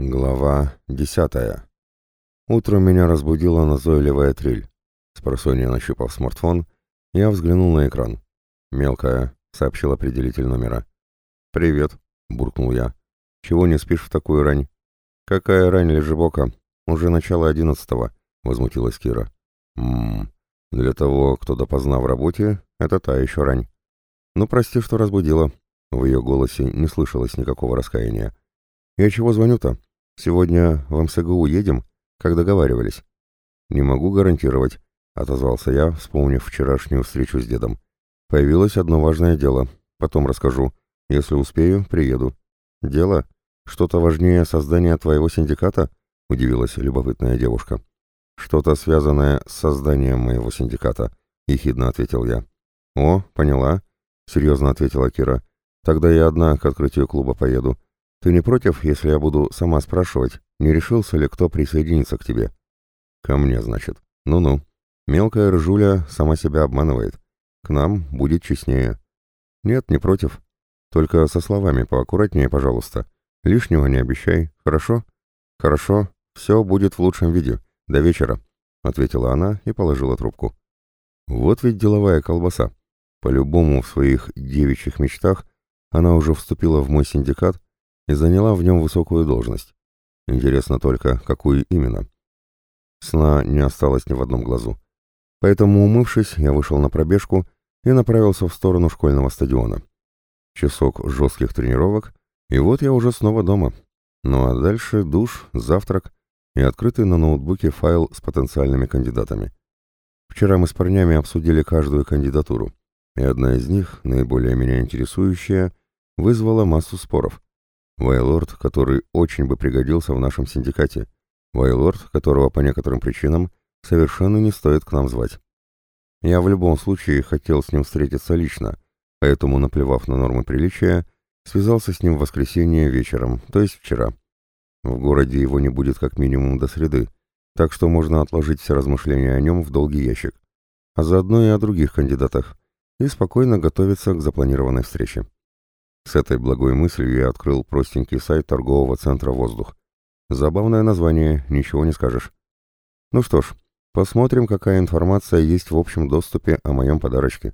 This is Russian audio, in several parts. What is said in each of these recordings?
Глава десятая. Утром меня разбудила назойливая трель. Спросонья нащупав смартфон, я взглянул на экран. «Мелкая», — сообщил определитель номера. «Привет», — буркнул я. «Чего не спишь в такую рань?» «Какая рань, лежебока? Уже начало одиннадцатого», — возмутилась Кира. «Ммм, для того, кто допоздна в работе, это та еще рань». «Ну, прости, что разбудила». В ее голосе не слышалось никакого раскаяния. «Я чего звоню-то?» Сегодня в МСГУ едем, как договаривались. Не могу гарантировать, отозвался я, вспомнив вчерашнюю встречу с дедом. Появилось одно важное дело. Потом расскажу. Если успею, приеду. Дело? Что-то важнее создания твоего синдиката? Удивилась любопытная девушка. Что-то связанное с созданием моего синдиката, ехидно ответил я. О, поняла, серьезно ответила Кира. Тогда я одна к открытию клуба поеду. Ты не против, если я буду сама спрашивать, не решился ли кто присоединиться к тебе? Ко мне, значит. Ну-ну. Мелкая ржуля сама себя обманывает. К нам будет честнее. Нет, не против. Только со словами поаккуратнее, пожалуйста. Лишнего не обещай, хорошо? Хорошо, все будет в лучшем виде. До вечера, — ответила она и положила трубку. Вот ведь деловая колбаса. По-любому в своих девичьих мечтах она уже вступила в мой синдикат и заняла в нем высокую должность. Интересно только, какую именно. Сна не осталось ни в одном глазу. Поэтому, умывшись, я вышел на пробежку и направился в сторону школьного стадиона. Часок жестких тренировок, и вот я уже снова дома. Ну а дальше душ, завтрак и открытый на ноутбуке файл с потенциальными кандидатами. Вчера мы с парнями обсудили каждую кандидатуру, и одна из них, наиболее меня интересующая, вызвала массу споров. Вайлорд, который очень бы пригодился в нашем синдикате. Вайлорд, которого по некоторым причинам совершенно не стоит к нам звать. Я в любом случае хотел с ним встретиться лично, поэтому, наплевав на нормы приличия, связался с ним в воскресенье вечером, то есть вчера. В городе его не будет как минимум до среды, так что можно отложить все размышления о нем в долгий ящик, а заодно и о других кандидатах, и спокойно готовиться к запланированной встрече. С этой благой мыслью я открыл простенький сайт торгового центра «Воздух». Забавное название, ничего не скажешь. Ну что ж, посмотрим, какая информация есть в общем доступе о моем подарочке.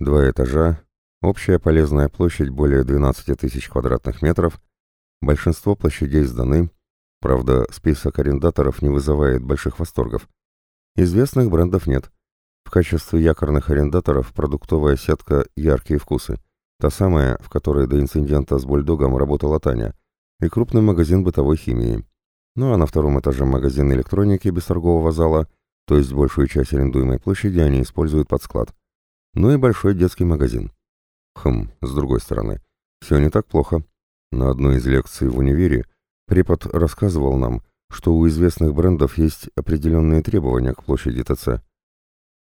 Два этажа, общая полезная площадь более 12 тысяч квадратных метров, большинство площадей сданы, правда, список арендаторов не вызывает больших восторгов. Известных брендов нет. В качестве якорных арендаторов продуктовая сетка «Яркие вкусы», Та самая, в которой до инцидента с бульдогом работала Таня, и крупный магазин бытовой химии. Ну а на втором этаже магазин электроники без торгового зала, то есть большую часть арендуемой площади они используют под склад. Ну и большой детский магазин. Хм, с другой стороны, все не так плохо. На одной из лекций в универе препод рассказывал нам, что у известных брендов есть определенные требования к площади ТЦ.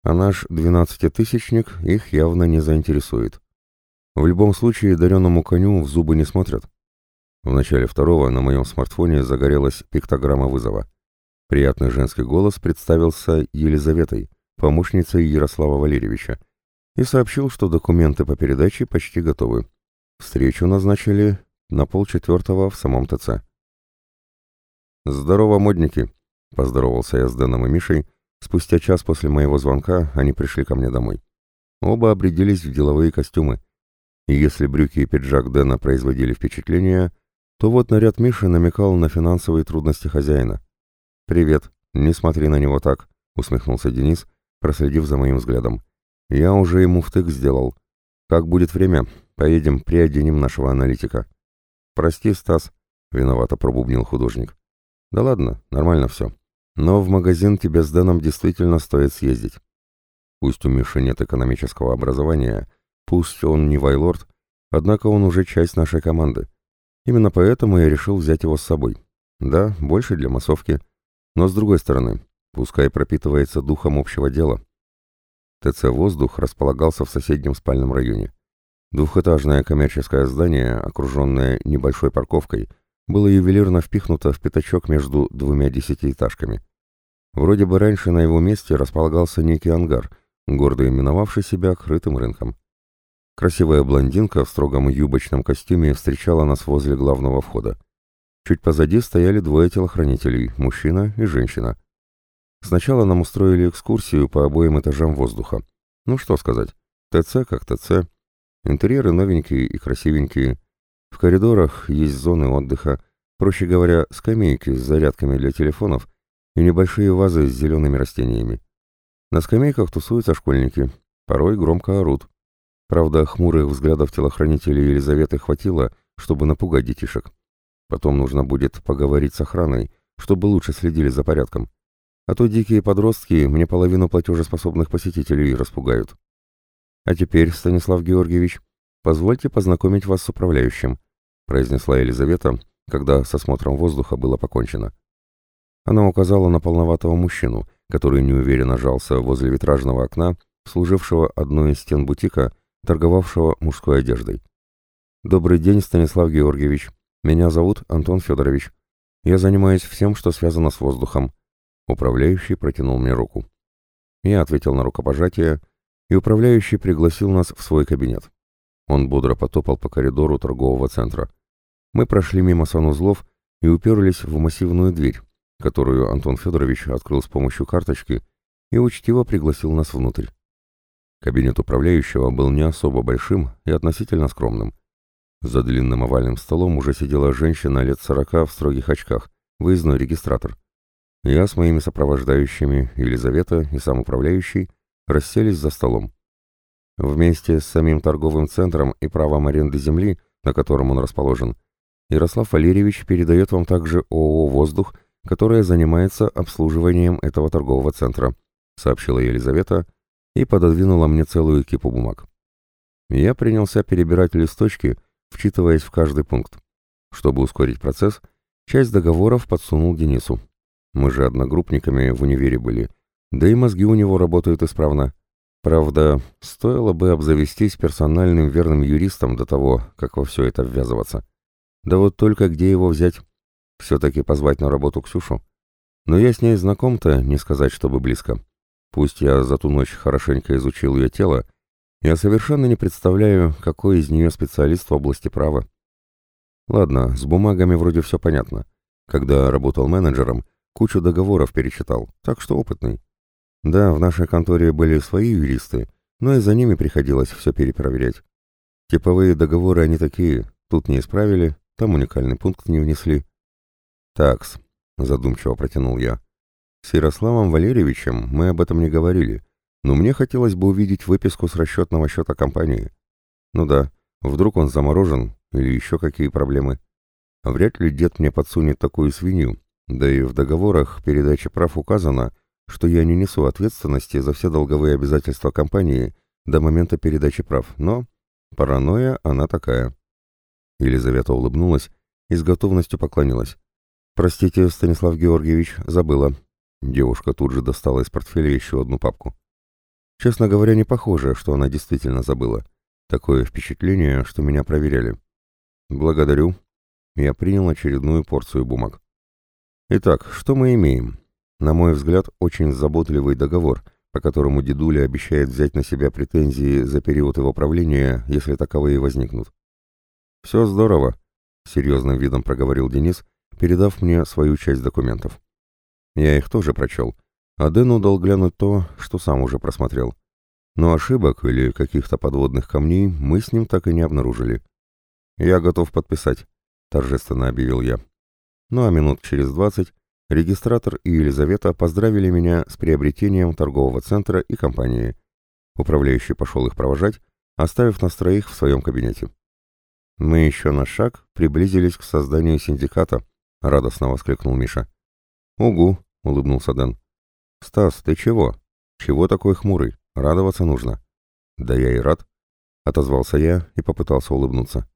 А наш двенадцатитысячник их явно не заинтересует. В любом случае, дареному коню в зубы не смотрят. В начале второго на моем смартфоне загорелась пиктограмма вызова. Приятный женский голос представился Елизаветой, помощницей Ярослава Валерьевича, и сообщил, что документы по передаче почти готовы. Встречу назначили на полчетвертого в самом ТЦ. «Здорово, модники!» — поздоровался я с Дэном и Мишей. Спустя час после моего звонка они пришли ко мне домой. Оба обрядились в деловые костюмы — и если брюки и пиджак Дэна производили впечатление, то вот наряд Миши намекал на финансовые трудности хозяина. «Привет, не смотри на него так», — усмехнулся Денис, проследив за моим взглядом. «Я уже ему втык сделал. Как будет время, поедем приоденем нашего аналитика». «Прости, Стас», — виновато пробубнил художник. «Да ладно, нормально все. Но в магазин тебе с Дэном действительно стоит съездить. Пусть у Миши нет экономического образования, — Пусть он не Вайлорд, однако он уже часть нашей команды. Именно поэтому я решил взять его с собой. Да, больше для массовки, но с другой стороны, пускай пропитывается духом общего дела. ТЦ «Воздух» располагался в соседнем спальном районе. Двухэтажное коммерческое здание, окруженное небольшой парковкой, было ювелирно впихнуто в пятачок между двумя десятиэтажками. Вроде бы раньше на его месте располагался некий ангар, гордо именовавший себя крытым рынком. Красивая блондинка в строгом юбочном костюме встречала нас возле главного входа. Чуть позади стояли двое телохранителей, мужчина и женщина. Сначала нам устроили экскурсию по обоим этажам воздуха. Ну что сказать, ТЦ как ТЦ. Интерьеры новенькие и красивенькие. В коридорах есть зоны отдыха, проще говоря, скамейки с зарядками для телефонов и небольшие вазы с зелеными растениями. На скамейках тусуются школьники, порой громко орут. Правда, хмурых взглядов телохранителей Елизаветы хватило, чтобы напугать детишек. Потом нужно будет поговорить с охраной, чтобы лучше следили за порядком. А то дикие подростки мне половину платежеспособных посетителей распугают. А теперь, Станислав Георгиевич, позвольте познакомить вас с управляющим, произнесла Елизавета, когда с осмотром воздуха было покончено. Она указала на полноватого мужчину, который неуверенно жался возле витражного окна, служившего одной из стен бутика, торговавшего мужской одеждой. «Добрый день, Станислав Георгиевич. Меня зовут Антон Федорович. Я занимаюсь всем, что связано с воздухом». Управляющий протянул мне руку. Я ответил на рукопожатие, и управляющий пригласил нас в свой кабинет. Он бодро потопал по коридору торгового центра. Мы прошли мимо санузлов и уперлись в массивную дверь, которую Антон Федорович открыл с помощью карточки и учтиво пригласил нас внутрь. Кабинет управляющего был не особо большим и относительно скромным. За длинным овальным столом уже сидела женщина лет сорока в строгих очках, выездной регистратор. Я с моими сопровождающими, Елизавета и сам управляющий, расселись за столом. Вместе с самим торговым центром и правом аренды земли, на котором он расположен, Ярослав Валерьевич передает вам также ООО «Воздух», которая занимается обслуживанием этого торгового центра, сообщила Елизавета и пододвинула мне целую кипу бумаг. Я принялся перебирать листочки, вчитываясь в каждый пункт. Чтобы ускорить процесс, часть договоров подсунул Денису. Мы же одногруппниками в универе были, да и мозги у него работают исправно. Правда, стоило бы обзавестись персональным верным юристом до того, как во все это ввязываться. Да вот только где его взять? Все-таки позвать на работу Ксюшу. Но я с ней знаком-то, не сказать, чтобы близко. Пусть я за ту ночь хорошенько изучил ее тело, я совершенно не представляю, какой из нее специалист в области права. Ладно, с бумагами вроде все понятно. Когда работал менеджером, кучу договоров перечитал, так что опытный. Да, в нашей конторе были свои юристы, но и за ними приходилось все перепроверять. Типовые договоры они такие, тут не исправили, там уникальный пункт не внесли. «Такс», — задумчиво протянул я. «С Ярославом Валерьевичем мы об этом не говорили, но мне хотелось бы увидеть выписку с расчетного счета компании. Ну да, вдруг он заморожен или еще какие проблемы. Вряд ли дед мне подсунет такую свинью, да и в договорах передачи прав указано, что я не несу ответственности за все долговые обязательства компании до момента передачи прав, но паранойя она такая». Елизавета улыбнулась и с готовностью поклонилась. «Простите, Станислав Георгиевич, забыла». Девушка тут же достала из портфеля еще одну папку. Честно говоря, не похоже, что она действительно забыла. Такое впечатление, что меня проверяли. «Благодарю». Я принял очередную порцию бумаг. Итак, что мы имеем? На мой взгляд, очень заботливый договор, по которому дедуля обещает взять на себя претензии за период его правления, если таковые возникнут. «Все здорово», — серьезным видом проговорил Денис, передав мне свою часть документов. Я их тоже прочел, а Дэну дал глянуть то, что сам уже просмотрел. Но ошибок или каких-то подводных камней мы с ним так и не обнаружили. «Я готов подписать», — торжественно объявил я. Ну а минут через двадцать регистратор и Елизавета поздравили меня с приобретением торгового центра и компании. Управляющий пошел их провожать, оставив нас троих в своем кабинете. Мы еще на шаг приблизились к созданию синдиката, радостно воскликнул Миша. Угу, улыбнулся Дэн. Стас, ты чего? Чего такой хмурый? Радоваться нужно. Да я и рад, отозвался я и попытался улыбнуться.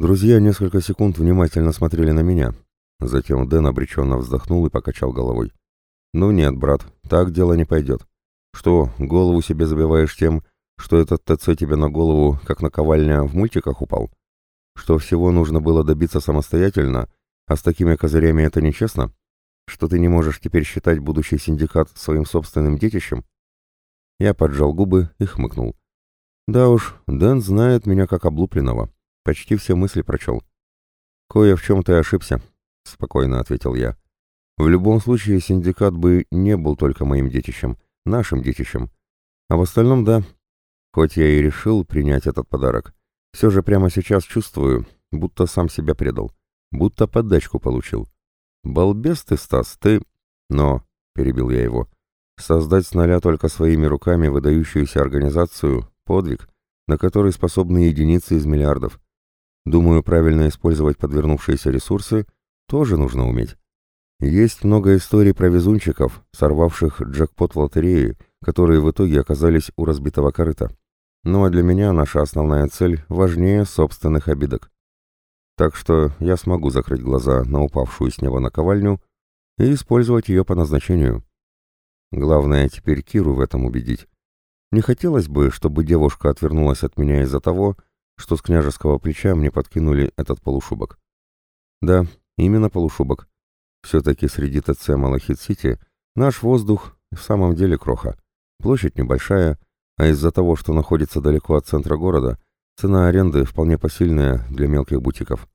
Друзья несколько секунд внимательно смотрели на меня. Затем Дэн обреченно вздохнул и покачал головой. «Ну нет, брат, так дело не пойдет. Что, голову себе забиваешь тем, что этот ТЦ тебе на голову, как наковальня, в мультиках упал? Что всего нужно было добиться самостоятельно, а с такими козырями это нечестно? Что ты не можешь теперь считать будущий синдикат своим собственным детищем? Я поджал губы и хмыкнул. Да уж, Дэн знает меня как облупленного. Почти все мысли прочел. Кое в чем ты ошибся. — спокойно ответил я. «В любом случае, синдикат бы не был только моим детищем, нашим детищем. А в остальном, да. Хоть я и решил принять этот подарок, все же прямо сейчас чувствую, будто сам себя предал, будто поддачку получил. Балбес ты, Стас, ты... Но, — перебил я его, — создать с нуля только своими руками выдающуюся организацию — подвиг, на который способны единицы из миллиардов. Думаю, правильно использовать подвернувшиеся ресурсы тоже нужно уметь. Есть много историй про везунчиков, сорвавших джекпот в лотерее, которые в итоге оказались у разбитого корыта. Ну а для меня наша основная цель важнее собственных обидок. Так что я смогу закрыть глаза на упавшую с неба наковальню и использовать ее по назначению. Главное теперь Киру в этом убедить. Не хотелось бы, чтобы девушка отвернулась от меня из-за того, что с княжеского плеча мне подкинули этот полушубок. Да, именно полушубок. Все-таки среди ТЦ Малахит-Сити наш воздух в самом деле кроха. Площадь небольшая, а из-за того, что находится далеко от центра города, цена аренды вполне посильная для мелких бутиков.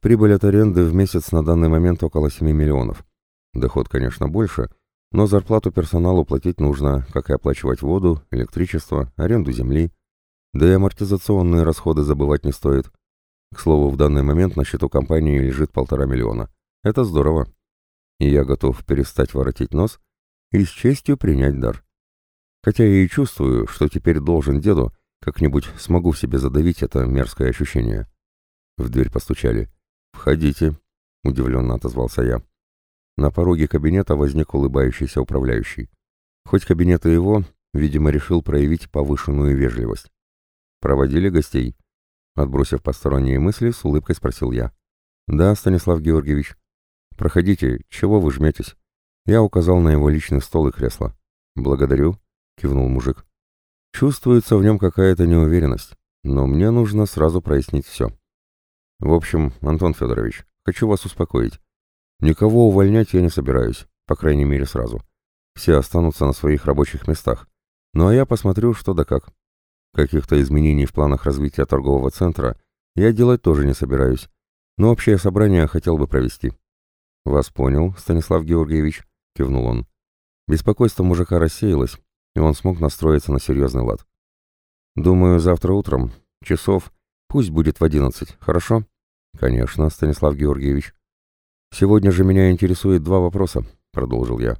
Прибыль от аренды в месяц на данный момент около 7 миллионов. Доход, конечно, больше, но зарплату персоналу платить нужно, как и оплачивать воду, электричество, аренду земли. Да и амортизационные расходы забывать не стоит. К слову, в данный момент на счету компании лежит полтора миллиона. Это здорово. И я готов перестать воротить нос и с честью принять дар. Хотя я и чувствую, что теперь должен деду, как-нибудь смогу в себе задавить это мерзкое ощущение. В дверь постучали. «Входите», — удивленно отозвался я. На пороге кабинета возник улыбающийся управляющий. Хоть кабинет и его, видимо, решил проявить повышенную вежливость. «Проводили гостей?» Отбросив посторонние мысли, с улыбкой спросил я. «Да, Станислав Георгиевич». «Проходите, чего вы жметесь?» Я указал на его личный стол и кресло. «Благодарю», — кивнул мужик. «Чувствуется в нем какая-то неуверенность, но мне нужно сразу прояснить все. В общем, Антон Федорович, хочу вас успокоить. Никого увольнять я не собираюсь, по крайней мере сразу. Все останутся на своих рабочих местах. Ну а я посмотрю, что да как. Каких-то изменений в планах развития торгового центра я делать тоже не собираюсь, но общее собрание хотел бы провести. «Вас понял, Станислав Георгиевич», — кивнул он. Беспокойство мужика рассеялось, и он смог настроиться на серьезный лад. «Думаю, завтра утром, часов, пусть будет в одиннадцать, хорошо?» «Конечно, Станислав Георгиевич». «Сегодня же меня интересует два вопроса», — продолжил я.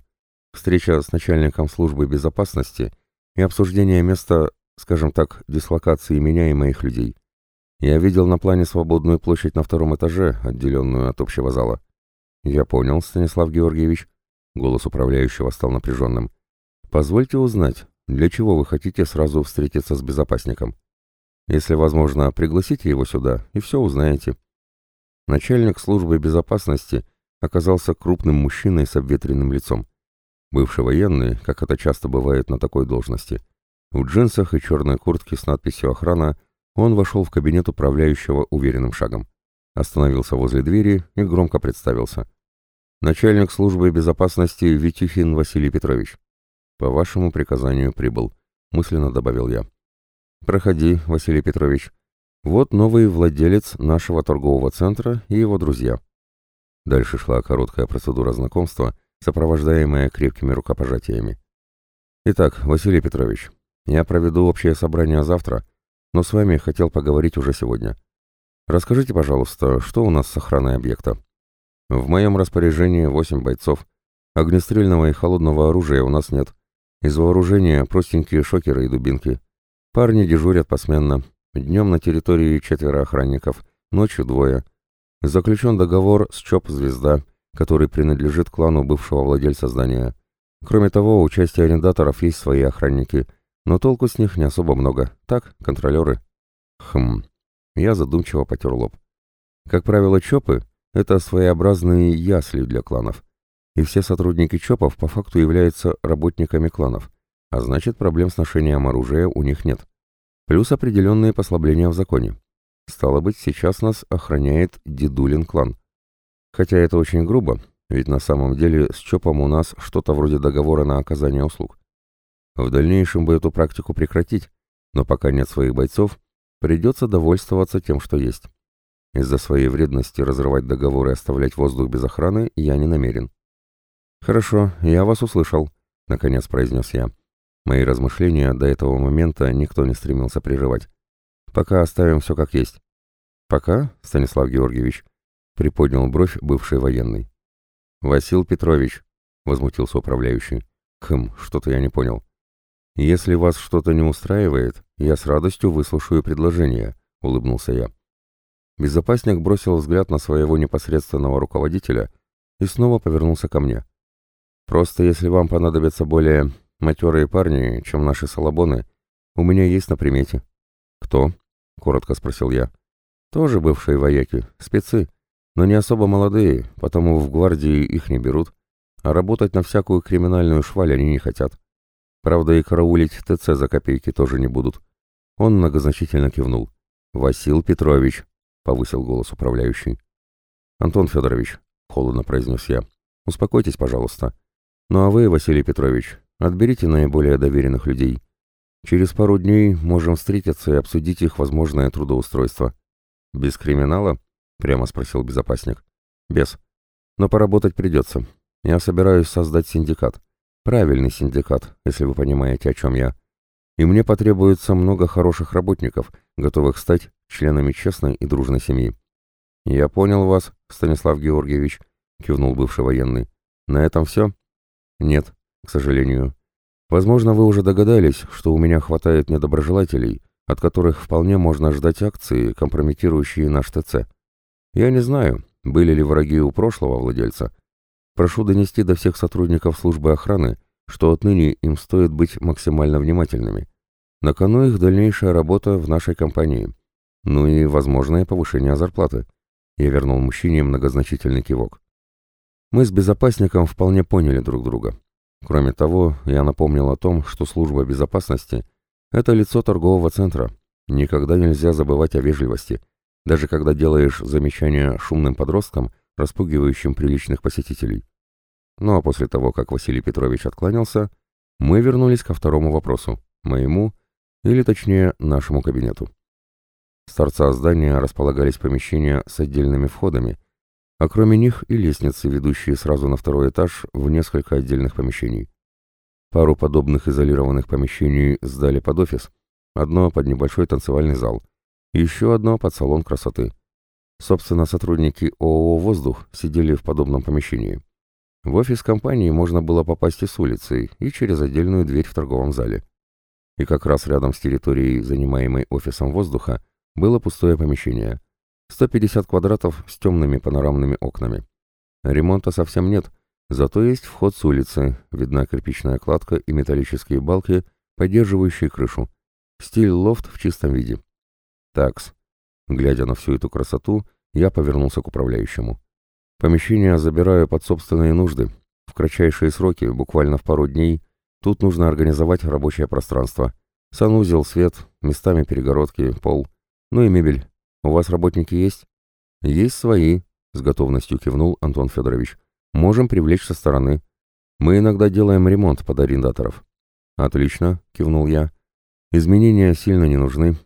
«Встреча с начальником службы безопасности и обсуждение места, скажем так, дислокации меня и моих людей. Я видел на плане свободную площадь на втором этаже, отделенную от общего зала». «Я понял, Станислав Георгиевич». Голос управляющего стал напряженным. «Позвольте узнать, для чего вы хотите сразу встретиться с безопасником? Если возможно, пригласите его сюда, и все узнаете». Начальник службы безопасности оказался крупным мужчиной с обветренным лицом. Бывший военный, как это часто бывает на такой должности. В джинсах и черной куртке с надписью «Охрана» он вошел в кабинет управляющего уверенным шагом. Остановился возле двери и громко представился. «Начальник службы безопасности Витюхин Василий Петрович». «По вашему приказанию прибыл», — мысленно добавил я. «Проходи, Василий Петрович», вот новый владелец нашего торгового центра и его друзья. Дальше шла короткая процедура знакомства, сопровождаемая крепкими рукопожатиями. Итак, Василий Петрович, я проведу общее собрание завтра, но с вами хотел поговорить уже сегодня. Расскажите, пожалуйста, что у нас с охраной объекта? В моем распоряжении восемь бойцов. Огнестрельного и холодного оружия у нас нет. Из вооружения простенькие шокеры и дубинки. Парни дежурят посменно, Днем на территории четверо охранников, ночью двое. Заключен договор с ЧОП «Звезда», который принадлежит клану бывшего владельца здания. Кроме того, у части арендаторов есть свои охранники, но толку с них не особо много. Так, контролеры. Хм. Я задумчиво потер лоб. Как правило, ЧОПы — это своеобразные ясли для кланов. И все сотрудники ЧОПов по факту являются работниками кланов, а значит, проблем с ношением оружия у них нет плюс определенные послабления в законе. Стало быть, сейчас нас охраняет Дедулин клан. Хотя это очень грубо, ведь на самом деле с ЧОПом у нас что-то вроде договора на оказание услуг. В дальнейшем бы эту практику прекратить, но пока нет своих бойцов, придется довольствоваться тем, что есть. Из-за своей вредности разрывать договор и оставлять воздух без охраны я не намерен. «Хорошо, я вас услышал», — наконец произнес я. Мои размышления до этого момента никто не стремился прерывать. «Пока оставим все как есть». «Пока, Станислав Георгиевич?» — приподнял бровь бывший военный. «Васил Петрович», — возмутился управляющий. «Хм, что-то я не понял». «Если вас что-то не устраивает, я с радостью выслушаю предложение», — улыбнулся я. Безопасник бросил взгляд на своего непосредственного руководителя и снова повернулся ко мне. «Просто если вам понадобятся более матерые парни, чем наши салабоны, у меня есть на примете». «Кто?» — коротко спросил я. «Тоже бывшие вояки, спецы, но не особо молодые, потому в гвардии их не берут, а работать на всякую криминальную шваль они не хотят. Правда, и караулить ТЦ за копейки тоже не будут». Он многозначительно кивнул. «Васил Петрович», — повысил голос управляющий. «Антон Федорович», — холодно произнес я, — «успокойтесь, пожалуйста. Ну а вы, Василий Петрович, отберите наиболее доверенных людей. Через пару дней можем встретиться и обсудить их возможное трудоустройство». «Без криминала?» — прямо спросил безопасник. «Без. Но поработать придется. Я собираюсь создать синдикат. Правильный синдикат, если вы понимаете, о чем я. И мне потребуется много хороших работников, готовых стать членами честной и дружной семьи. «Я понял вас, Станислав Георгиевич», — кивнул бывший военный. «На этом все?» «Нет, к сожалению. Возможно, вы уже догадались, что у меня хватает недоброжелателей, от которых вполне можно ждать акции, компрометирующие наш ТЦ. Я не знаю, были ли враги у прошлого владельца. Прошу донести до всех сотрудников службы охраны, что отныне им стоит быть максимально внимательными. На кону их дальнейшая работа в нашей компании. Ну и возможное повышение зарплаты. Я вернул мужчине многозначительный кивок. Мы с безопасником вполне поняли друг друга. Кроме того, я напомнил о том, что служба безопасности – это лицо торгового центра. Никогда нельзя забывать о вежливости, даже когда делаешь замечания шумным подросткам, распугивающим приличных посетителей. Ну а после того, как Василий Петрович откланялся, мы вернулись ко второму вопросу, моему, или точнее, нашему кабинету. С торца здания располагались помещения с отдельными входами, а кроме них и лестницы, ведущие сразу на второй этаж в несколько отдельных помещений. Пару подобных изолированных помещений сдали под офис, одно под небольшой танцевальный зал, еще одно под салон красоты. Собственно, сотрудники ООО «Воздух» сидели в подобном помещении. В офис компании можно было попасть и с улицы, и через отдельную дверь в торговом зале. И как раз рядом с территорией, занимаемой офисом воздуха, было пустое помещение. 150 квадратов с темными панорамными окнами. Ремонта совсем нет, зато есть вход с улицы, видна кирпичная кладка и металлические балки, поддерживающие крышу. Стиль лофт в чистом виде. Такс. Глядя на всю эту красоту, я повернулся к управляющему. Помещение забираю под собственные нужды. В кратчайшие сроки, буквально в пару дней, тут нужно организовать рабочее пространство. Санузел, свет, местами перегородки, пол — ну и мебель. У вас работники есть? Есть свои, с готовностью кивнул Антон Федорович. Можем привлечь со стороны. Мы иногда делаем ремонт под арендаторов. Отлично, кивнул я. Изменения сильно не нужны.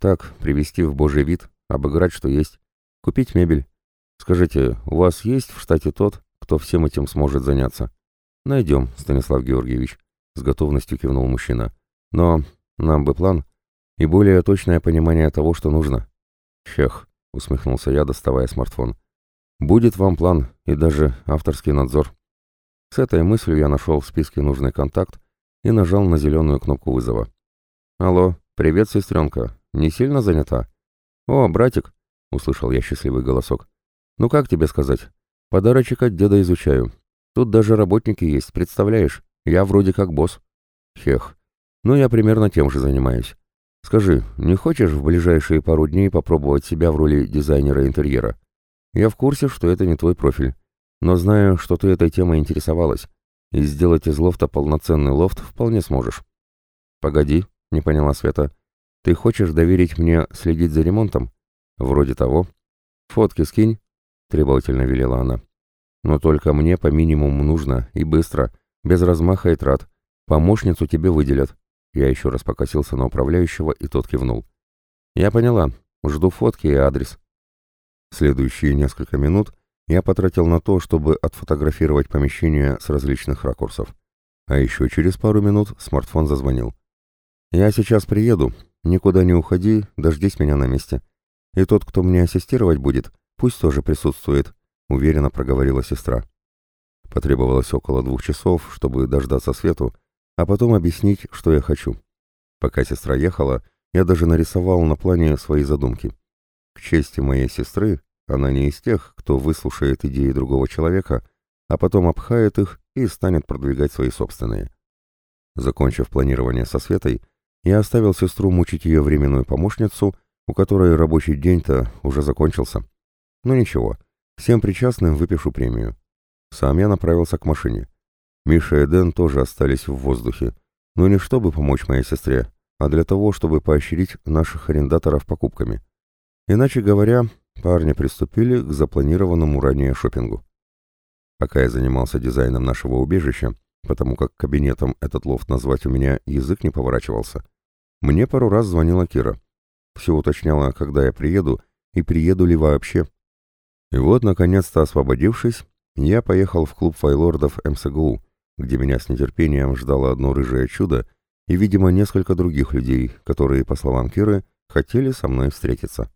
Так, привести в божий вид, обыграть, что есть. Купить мебель. Скажите, у вас есть в штате тот, кто всем этим сможет заняться? Найдем, Станислав Георгиевич, с готовностью кивнул мужчина. Но нам бы план и более точное понимание того, что нужно. «Чех», — усмехнулся я, доставая смартфон. «Будет вам план и даже авторский надзор». С этой мыслью я нашел в списке нужный контакт и нажал на зеленую кнопку вызова. «Алло, привет, сестренка. Не сильно занята?» «О, братик», — услышал я счастливый голосок. «Ну как тебе сказать? Подарочек от деда изучаю. Тут даже работники есть, представляешь? Я вроде как босс». «Хех. Ну, я примерно тем же занимаюсь. Скажи, не хочешь в ближайшие пару дней попробовать себя в роли дизайнера интерьера? Я в курсе, что это не твой профиль, но знаю, что ты этой темой интересовалась, и сделать из лофта полноценный лофт вполне сможешь. Погоди, не поняла Света. Ты хочешь доверить мне следить за ремонтом? Вроде того. Фотки скинь, требовательно велела она. Но только мне по минимуму нужно, и быстро, без размаха и трат. Помощницу тебе выделят. Я еще раз покосился на управляющего, и тот кивнул. «Я поняла. Жду фотки и адрес». Следующие несколько минут я потратил на то, чтобы отфотографировать помещение с различных ракурсов. А еще через пару минут смартфон зазвонил. «Я сейчас приеду. Никуда не уходи, дождись меня на месте. И тот, кто мне ассистировать будет, пусть тоже присутствует», — уверенно проговорила сестра. Потребовалось около двух часов, чтобы дождаться свету, а потом объяснить, что я хочу. Пока сестра ехала, я даже нарисовал на плане свои задумки. К чести моей сестры, она не из тех, кто выслушает идеи другого человека, а потом обхает их и станет продвигать свои собственные. Закончив планирование со Светой, я оставил сестру мучить ее временную помощницу, у которой рабочий день-то уже закончился. Но ничего, всем причастным выпишу премию. Сам я направился к машине. Миша и Дэн тоже остались в воздухе, но не чтобы помочь моей сестре, а для того, чтобы поощрить наших арендаторов покупками. Иначе говоря, парни приступили к запланированному ранее шопингу. Пока я занимался дизайном нашего убежища, потому как кабинетом этот лофт назвать у меня язык не поворачивался, мне пару раз звонила Кира. Все уточняла, когда я приеду и приеду ли вообще. И вот, наконец-то освободившись, я поехал в клуб файлордов МСГУ, где меня с нетерпением ждало одно рыжее чудо и, видимо, несколько других людей, которые, по словам Киры, хотели со мной встретиться.